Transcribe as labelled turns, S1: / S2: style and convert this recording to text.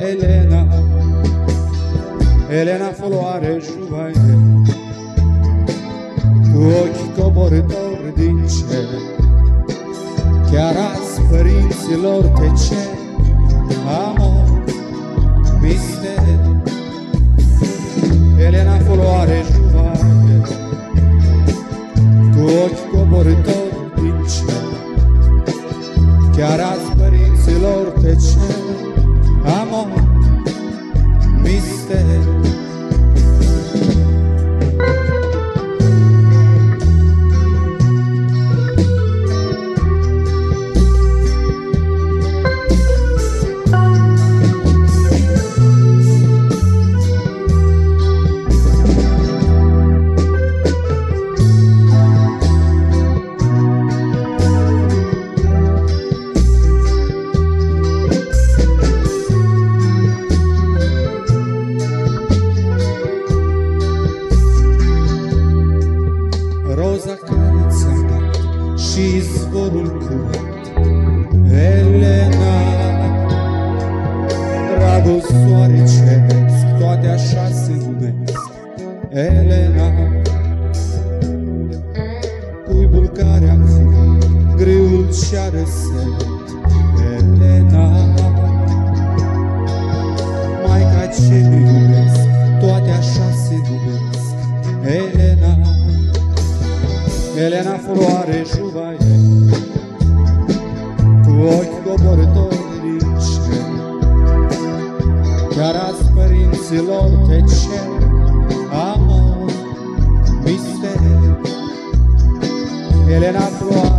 S1: Elena. Elena floare juvaie Cu ochi coborători din cer. Chiar azi părinților te cer. Amor, mister. Elena floare juvaie Cu ochi coborători din cer. Chiar azi părinților te cer și-a răsărit. Elena, Maica ce iubesc, toate așa se numesc. Elena, Elena floare juvaie Cu ochi coborători din cer Chiar azi părinților te cer Amor, mister Elena floare